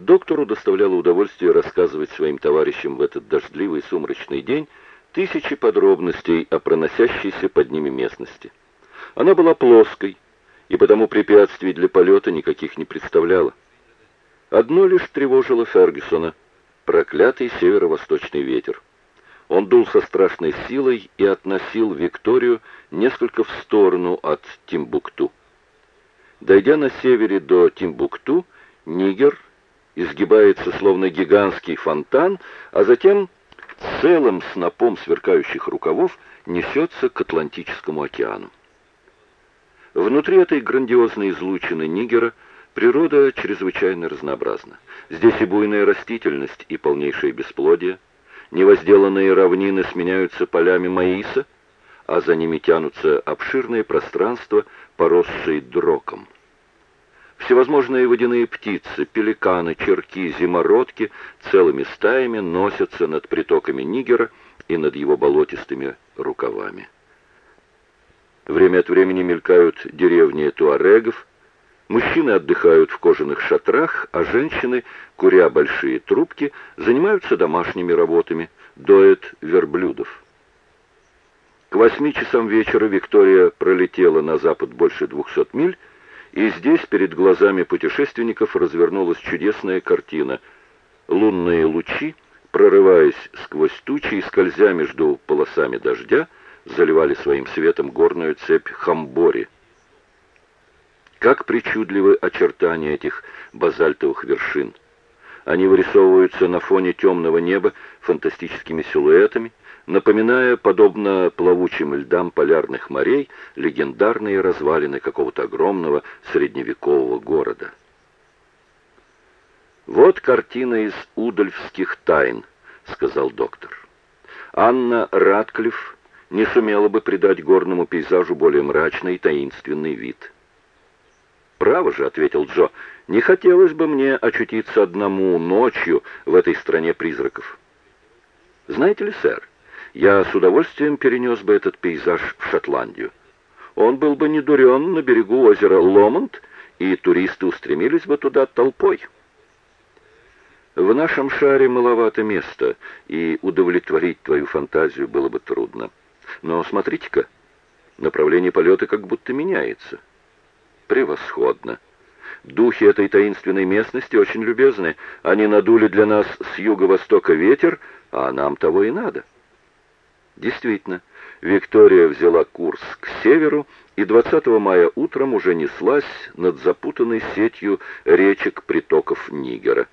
Доктору доставляло удовольствие рассказывать своим товарищам в этот дождливый сумрачный день тысячи подробностей о проносящейся под ними местности. Она была плоской, и потому препятствий для полета никаких не представляла. Одно лишь тревожило Фергюсона — проклятый северо-восточный ветер. Он дул со страшной силой и относил Викторию несколько в сторону от Тимбукту. Дойдя на севере до Тимбукту, Нигер изгибается словно гигантский фонтан, а затем целым снопом сверкающих рукавов несется к Атлантическому океану. Внутри этой грандиозной излучины Нигера природа чрезвычайно разнообразна. Здесь и буйная растительность, и полнейшее бесплодие. Невозделанные равнины сменяются полями маиса, а за ними тянутся обширные пространства, поросшие дроком. Всевозможные водяные птицы, пеликаны, черки, зимородки целыми стаями носятся над притоками Нигера и над его болотистыми рукавами. Время от времени мелькают деревни туарегов, мужчины отдыхают в кожаных шатрах, а женщины, куря большие трубки, занимаются домашними работами, доят верблюдов. К восьми часам вечера Виктория пролетела на запад больше двухсот миль, и здесь перед глазами путешественников развернулась чудесная картина. Лунные лучи, прорываясь сквозь тучи и скользя между полосами дождя, заливали своим светом горную цепь Хамбори. Как причудливы очертания этих базальтовых вершин. Они вырисовываются на фоне темного неба фантастическими силуэтами, напоминая, подобно плавучим льдам полярных морей, легендарные развалины какого-то огромного средневекового города. «Вот картина из удальфских тайн», — сказал доктор. Анна Радклифф не сумела бы придать горному пейзажу более мрачный и таинственный вид. «Право же», — ответил Джо, — «не хотелось бы мне очутиться одному ночью в этой стране призраков». «Знаете ли, сэр, я с удовольствием перенес бы этот пейзаж в Шотландию. Он был бы не дурен на берегу озера Ломонд, и туристы устремились бы туда толпой. В нашем шаре маловато места, и удовлетворить твою фантазию было бы трудно. Но смотрите-ка, направление полета как будто меняется. Превосходно. Духи этой таинственной местности очень любезны. Они надули для нас с юго-востока ветер, а нам того и надо. Действительно, Виктория взяла курс к северу и 20 мая утром уже неслась над запутанной сетью речек притоков Нигера.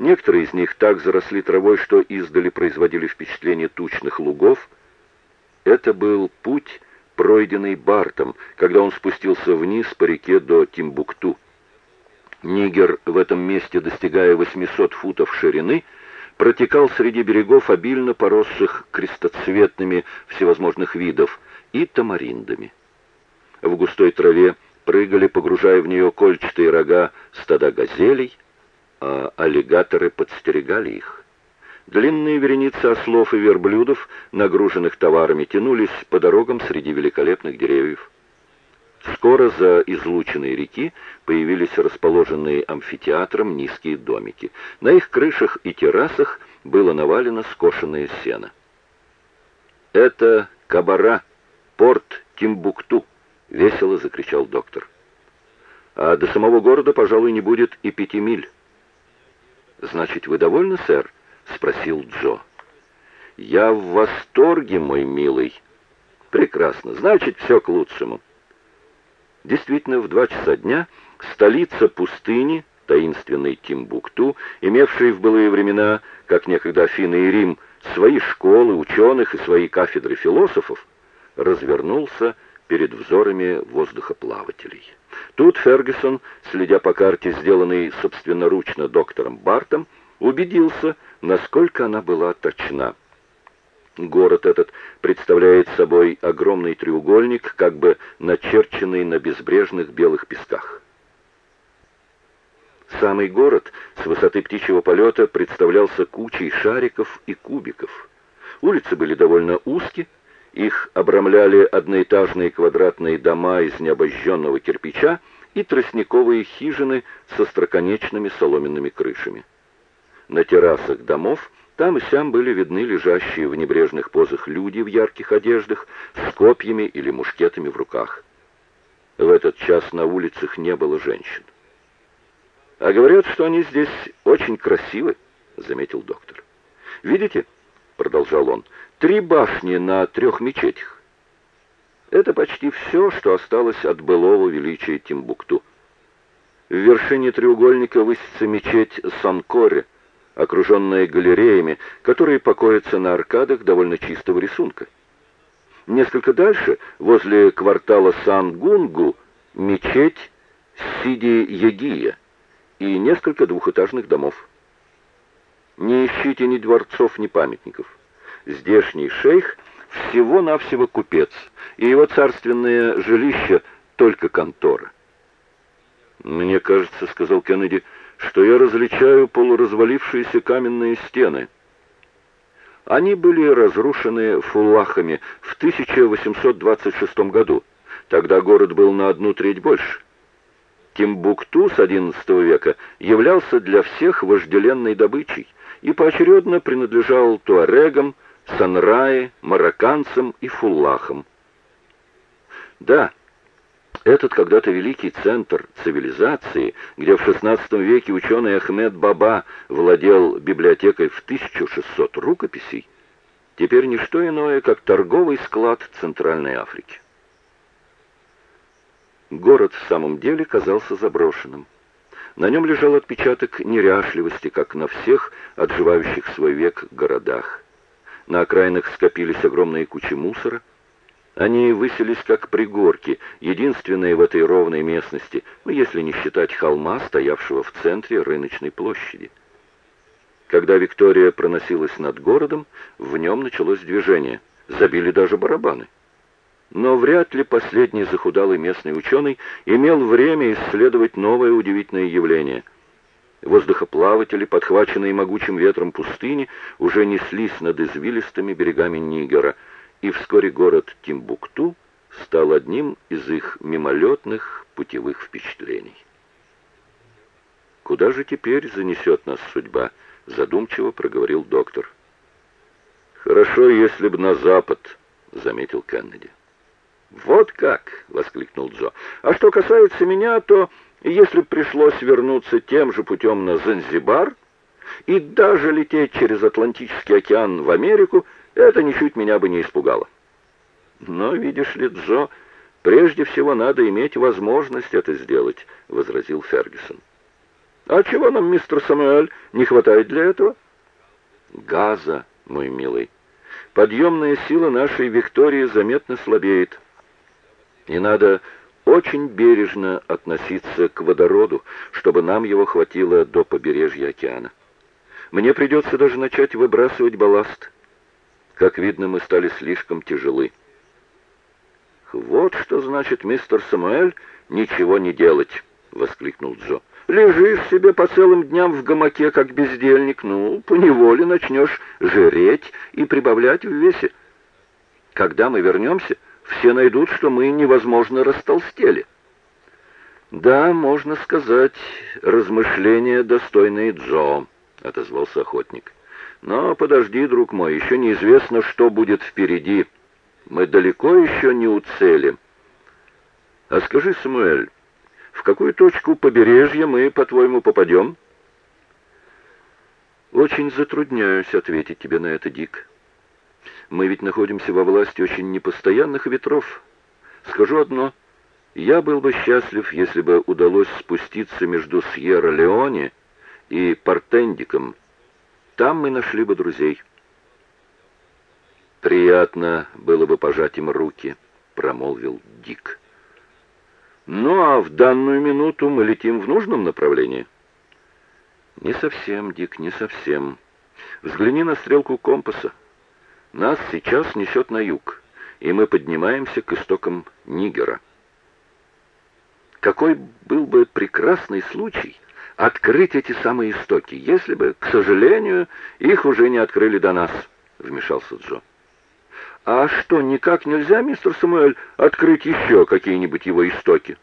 Некоторые из них так заросли травой, что издали производили впечатление тучных лугов. Это был путь, пройденный Бартом, когда он спустился вниз по реке до Тимбукту. Нигер в этом месте, достигая 800 футов ширины, протекал среди берегов, обильно поросших крестоцветными всевозможных видов, и тамариндами. В густой траве прыгали, погружая в нее кольчатые рога стада газелей, а аллигаторы подстерегали их. Длинные вереницы ослов и верблюдов, нагруженных товарами, тянулись по дорогам среди великолепных деревьев. Скоро за излученной реки появились расположенные амфитеатром низкие домики. На их крышах и террасах было навалено скошенное сено. «Это Кабара, порт Тимбукту!» — весело закричал доктор. «А до самого города, пожалуй, не будет и пяти миль». «Значит, вы довольны, сэр?» — спросил Джо. «Я в восторге, мой милый». «Прекрасно. Значит, все к лучшему». Действительно, в два часа дня столица пустыни, таинственный Тимбукту, имевший в былые времена, как некогда Афины и Рим, свои школы ученых и свои кафедры философов, развернулся перед взорами воздухоплавателей. Тут Фергюсон, следя по карте, сделанной собственноручно доктором Бартом, убедился, насколько она была точна. Город этот представляет собой огромный треугольник, как бы начерченный на безбрежных белых песках. Самый город с высоты птичьего полета представлялся кучей шариков и кубиков. Улицы были довольно узкие, их обрамляли одноэтажные квадратные дома из необожженного кирпича и тростниковые хижины со строконечными соломенными крышами. На террасах домов там и сям были видны лежащие в небрежных позах люди в ярких одеждах с копьями или мушкетами в руках. В этот час на улицах не было женщин. «А говорят, что они здесь очень красивы», — заметил доктор. «Видите?» — продолжал он. «Три башни на трех мечетях. Это почти все, что осталось от былого величия Тимбукту. В вершине треугольника высится мечеть Санкоре, окруженная галереями, которые покоятся на аркадах довольно чистого рисунка. Несколько дальше, возле квартала Сан-Гунгу, мечеть Сиди-Ягия и несколько двухэтажных домов. Не ищите ни дворцов, ни памятников. Здешний шейх всего-навсего купец, и его царственное жилище только контора. «Мне кажется, — сказал Кеннеди, — что я различаю полуразвалившиеся каменные стены». Они были разрушены фуллахами в 1826 году. Тогда город был на одну треть больше. Тимбукту с XI века являлся для всех вожделенной добычей и поочередно принадлежал туарегам, санраи, марокканцам и фуллахам. Да, этот когда-то великий центр цивилизации, где в XVI веке ученый Ахмед Баба владел библиотекой в 1600 рукописей, теперь не что иное, как торговый склад Центральной Африки. Город в самом деле казался заброшенным. На нем лежал отпечаток неряшливости, как на всех отживающих свой век городах. На окраинах скопились огромные кучи мусора, они высились как пригорки, единственные в этой ровной местности, ну, если не считать холма, стоявшего в центре рыночной площади. Когда Виктория проносилась над городом, в нем началось движение. Забили даже барабаны. Но вряд ли последний захудалый местный ученый имел время исследовать новое удивительное явление. Воздухоплаватели, подхваченные могучим ветром пустыни, уже неслись над извилистыми берегами Нигера — и вскоре город Тимбукту стал одним из их мимолетных путевых впечатлений. «Куда же теперь занесет нас судьба?» — задумчиво проговорил доктор. «Хорошо, если бы на запад», — заметил Кеннеди. «Вот как!» — воскликнул Джо. «А что касается меня, то если б пришлось вернуться тем же путем на Занзибар и даже лететь через Атлантический океан в Америку, это ничуть меня бы не испугало. Но, видишь ли, Джо, прежде всего надо иметь возможность это сделать, — возразил Фергюсон. А чего нам, мистер Самуэль, не хватает для этого? Газа, мой милый. Подъемная сила нашей Виктории заметно слабеет. И надо очень бережно относиться к водороду, чтобы нам его хватило до побережья океана. Мне придется даже начать выбрасывать балласт. Как видно, мы стали слишком тяжелы. «Вот что значит, мистер Самуэль, ничего не делать!» — воскликнул Джо. «Лежишь себе по целым дням в гамаке, как бездельник, ну, поневоле начнешь жреть и прибавлять в весе. Когда мы вернемся, все найдут, что мы невозможно растолстели». «Да, можно сказать, размышления, достойные Джо», — отозвался охотник. Но подожди, друг мой, еще неизвестно, что будет впереди. Мы далеко еще не у цели. А скажи, Самуэль, в какую точку побережья мы, по-твоему, попадем? Очень затрудняюсь ответить тебе на это, Дик. Мы ведь находимся во власти очень непостоянных ветров. Скажу одно. Я был бы счастлив, если бы удалось спуститься между Сьерра-Леоне и Портендиком, там мы нашли бы друзей. Приятно было бы пожать им руки, промолвил Дик. Ну а в данную минуту мы летим в нужном направлении. Не совсем, Дик, не совсем. Взгляни на стрелку компаса. Нас сейчас несет на юг, и мы поднимаемся к истокам Нигера. Какой был бы прекрасный случай, открыть эти самые истоки, если бы, к сожалению, их уже не открыли до нас», — вмешался Джо. «А что, никак нельзя, мистер Самуэль, открыть еще какие-нибудь его истоки?»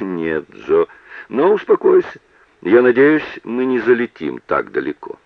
«Нет, Джо, но успокойся. Я надеюсь, мы не залетим так далеко».